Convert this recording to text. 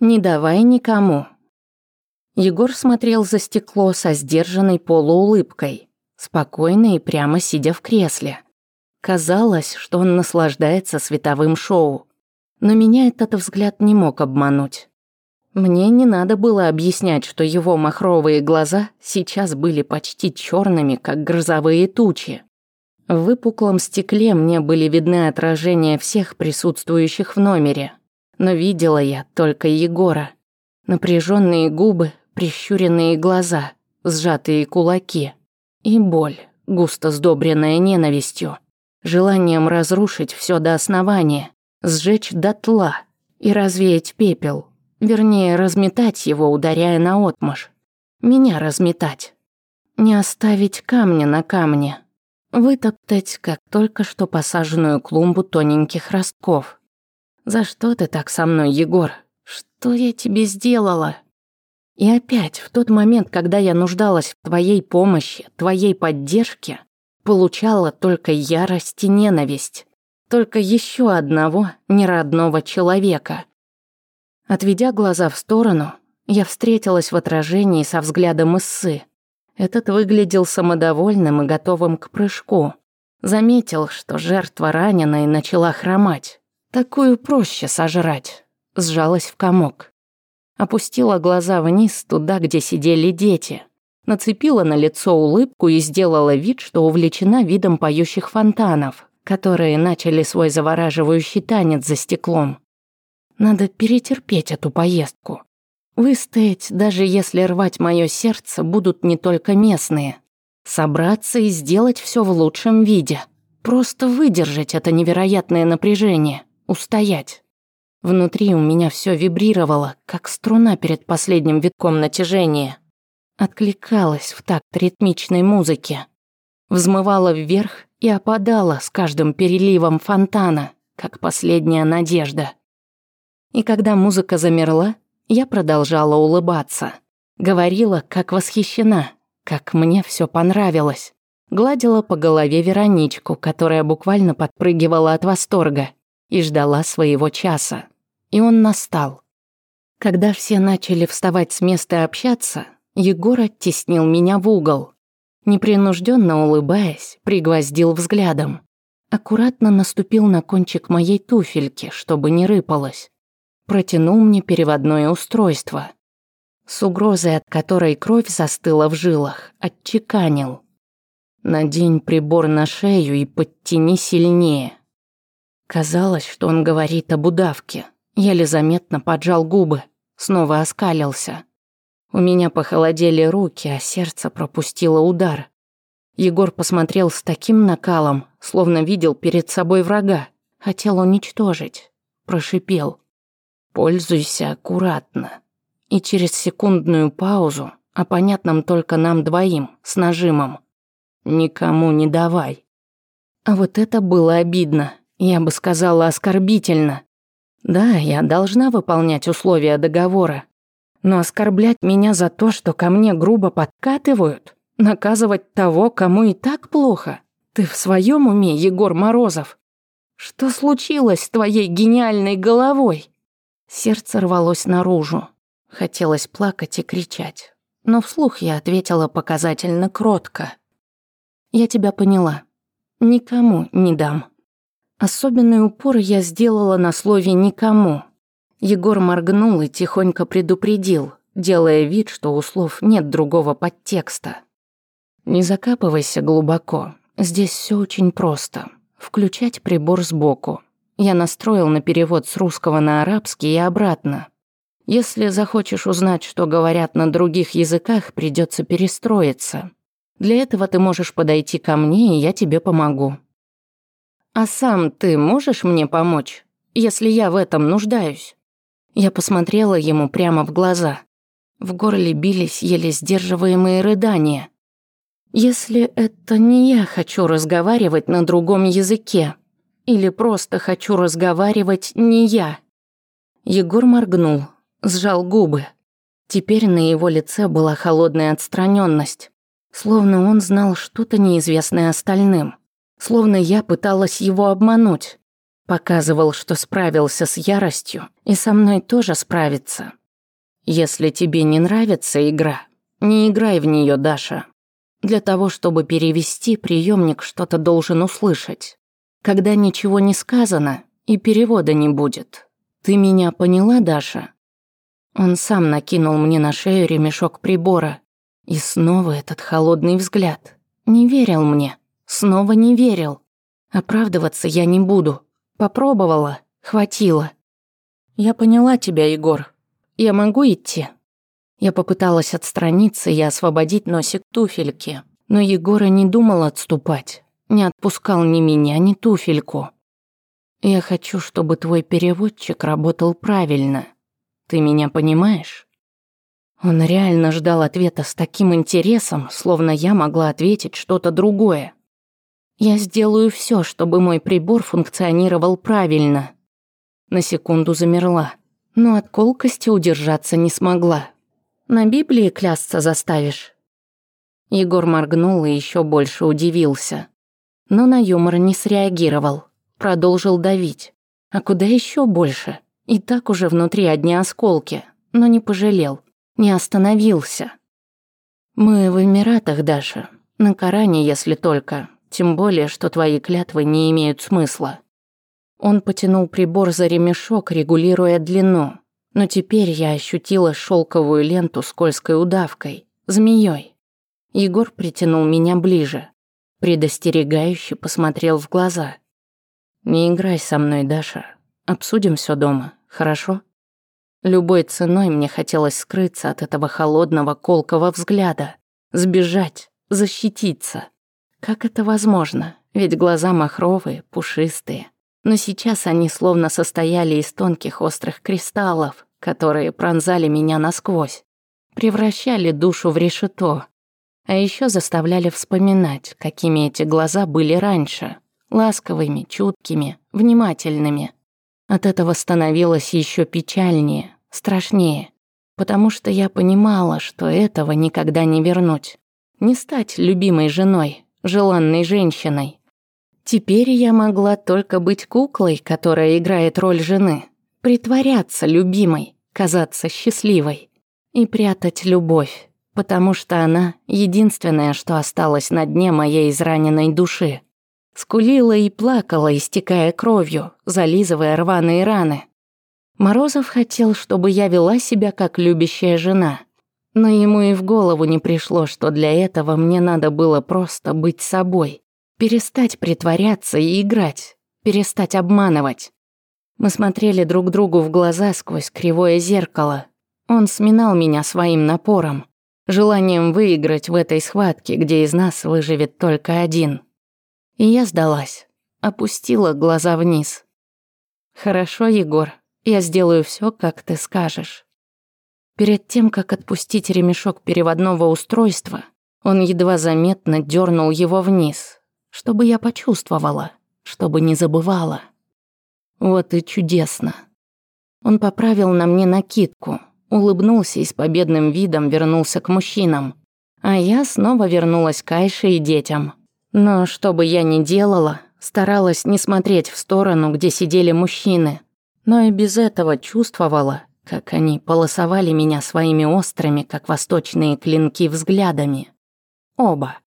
Не давай никому. Егор смотрел за стекло со сдержанной полуулыбкой, спокойно и прямо сидя в кресле. Казалось, что он наслаждается световым шоу, но меня этот взгляд не мог обмануть. Мне не надо было объяснять, что его махровые глаза сейчас были почти черными, как грозовые тучи. В выпуклом стекле мне были видны отражения всех присутствующих в номере – но видела я только Егора. Напряженные губы, прищуренные глаза, сжатые кулаки. И боль, густо сдобренная ненавистью. Желанием разрушить все до основания, сжечь дотла и развеять пепел. Вернее, разметать его, ударяя на наотмашь. Меня разметать. Не оставить камня на камне. Вытоптать, как только что посаженную клумбу тоненьких ростков. За что ты так со мной, Егор? Что я тебе сделала? И опять, в тот момент, когда я нуждалась в твоей помощи, твоей поддержке, получала только ярость и ненависть. Только еще одного неродного человека. Отведя глаза в сторону, я встретилась в отражении со взглядом Иссы. Этот выглядел самодовольным и готовым к прыжку. Заметил, что жертва ранена и начала хромать. Такую проще сожрать. Сжалась в комок. Опустила глаза вниз, туда, где сидели дети. Нацепила на лицо улыбку и сделала вид, что увлечена видом поющих фонтанов, которые начали свой завораживающий танец за стеклом. Надо перетерпеть эту поездку. Выстоять, даже если рвать мое сердце, будут не только местные. Собраться и сделать все в лучшем виде. Просто выдержать это невероятное напряжение устоять. Внутри у меня все вибрировало, как струна перед последним витком натяжения. Откликалась в такт ритмичной музыки. Взмывала вверх и опадала с каждым переливом фонтана, как последняя надежда. И когда музыка замерла, я продолжала улыбаться. Говорила, как восхищена, как мне все понравилось. Гладила по голове Вероничку, которая буквально подпрыгивала от восторга – и ждала своего часа. И он настал. Когда все начали вставать с места и общаться, Егор оттеснил меня в угол. Непринужденно улыбаясь, пригвоздил взглядом. Аккуратно наступил на кончик моей туфельки, чтобы не рыпалось, Протянул мне переводное устройство. С угрозой, от которой кровь застыла в жилах, отчеканил. «Надень прибор на шею и подтяни сильнее». Казалось, что он говорит об удавке. Еле заметно поджал губы, снова оскалился. У меня похолодели руки, а сердце пропустило удар. Егор посмотрел с таким накалом, словно видел перед собой врага. Хотел уничтожить. Прошипел. «Пользуйся аккуратно». И через секундную паузу, о понятном только нам двоим, с нажимом. «Никому не давай». А вот это было обидно. Я бы сказала оскорбительно. Да, я должна выполнять условия договора. Но оскорблять меня за то, что ко мне грубо подкатывают, наказывать того, кому и так плохо. Ты в своем уме, Егор Морозов? Что случилось с твоей гениальной головой? Сердце рвалось наружу. Хотелось плакать и кричать. Но вслух я ответила показательно кротко. «Я тебя поняла. Никому не дам». Особенный упор я сделала на слове «никому». Егор моргнул и тихонько предупредил, делая вид, что у слов нет другого подтекста. «Не закапывайся глубоко. Здесь все очень просто. Включать прибор сбоку. Я настроил на перевод с русского на арабский и обратно. Если захочешь узнать, что говорят на других языках, придется перестроиться. Для этого ты можешь подойти ко мне, и я тебе помогу». А сам ты можешь мне помочь, если я в этом нуждаюсь?» Я посмотрела ему прямо в глаза. В горле бились еле сдерживаемые рыдания. «Если это не я хочу разговаривать на другом языке, или просто хочу разговаривать не я». Егор моргнул, сжал губы. Теперь на его лице была холодная отстраненность, словно он знал что-то неизвестное остальным словно я пыталась его обмануть. Показывал, что справился с яростью, и со мной тоже справится. Если тебе не нравится игра, не играй в нее, Даша. Для того, чтобы перевести, приемник что-то должен услышать. Когда ничего не сказано, и перевода не будет. Ты меня поняла, Даша? Он сам накинул мне на шею ремешок прибора. И снова этот холодный взгляд. Не верил мне. Снова не верил. Оправдываться я не буду. Попробовала, хватило. Я поняла тебя, Егор. Я могу идти? Я попыталась отстраниться и освободить носик туфельки, но Егора не думал отступать. Не отпускал ни меня, ни туфельку. Я хочу, чтобы твой переводчик работал правильно. Ты меня понимаешь? Он реально ждал ответа с таким интересом, словно я могла ответить что-то другое. Я сделаю все, чтобы мой прибор функционировал правильно. На секунду замерла, но от колкости удержаться не смогла. На Библии клясться заставишь. Егор моргнул и еще больше удивился. Но на юмор не среагировал, продолжил давить. А куда еще больше? И так уже внутри одни осколки, но не пожалел, не остановился. Мы в Эмиратах, Даша, на Коране, если только, тем более, что твои клятвы не имеют смысла. Он потянул прибор за ремешок, регулируя длину. Но теперь я ощутила шелковую ленту скользкой удавкой, змеей. Егор притянул меня ближе. Предостерегающе посмотрел в глаза. «Не играй со мной, Даша. Обсудим все дома, хорошо?» Любой ценой мне хотелось скрыться от этого холодного, колкого взгляда. Сбежать, защититься. Как это возможно? Ведь глаза махровые, пушистые. Но сейчас они словно состояли из тонких острых кристаллов, которые пронзали меня насквозь, превращали душу в решето, а еще заставляли вспоминать, какими эти глаза были раньше, ласковыми, чуткими, внимательными. От этого становилось еще печальнее, страшнее, потому что я понимала, что этого никогда не вернуть. Не стать любимой женой, желанной женщиной. Теперь я могла только быть куклой, которая играет роль жены, притворяться любимой, казаться счастливой и прятать любовь, потому что она единственное, что осталось на дне моей израненной души. Скулила и плакала, истекая кровью, зализывая рваные раны. Морозов хотел, чтобы я вела себя как любящая жена — но ему и в голову не пришло, что для этого мне надо было просто быть собой. Перестать притворяться и играть. Перестать обманывать. Мы смотрели друг другу в глаза сквозь кривое зеркало. Он сминал меня своим напором. Желанием выиграть в этой схватке, где из нас выживет только один. И я сдалась. Опустила глаза вниз. «Хорошо, Егор, я сделаю все, как ты скажешь». Перед тем, как отпустить ремешок переводного устройства, он едва заметно дернул его вниз, чтобы я почувствовала, чтобы не забывала. Вот и чудесно. Он поправил на мне накидку, улыбнулся и с победным видом вернулся к мужчинам. А я снова вернулась к Айше и детям. Но что бы я ни делала, старалась не смотреть в сторону, где сидели мужчины. Но и без этого чувствовала, как они полосовали меня своими острыми, как восточные клинки, взглядами. Оба.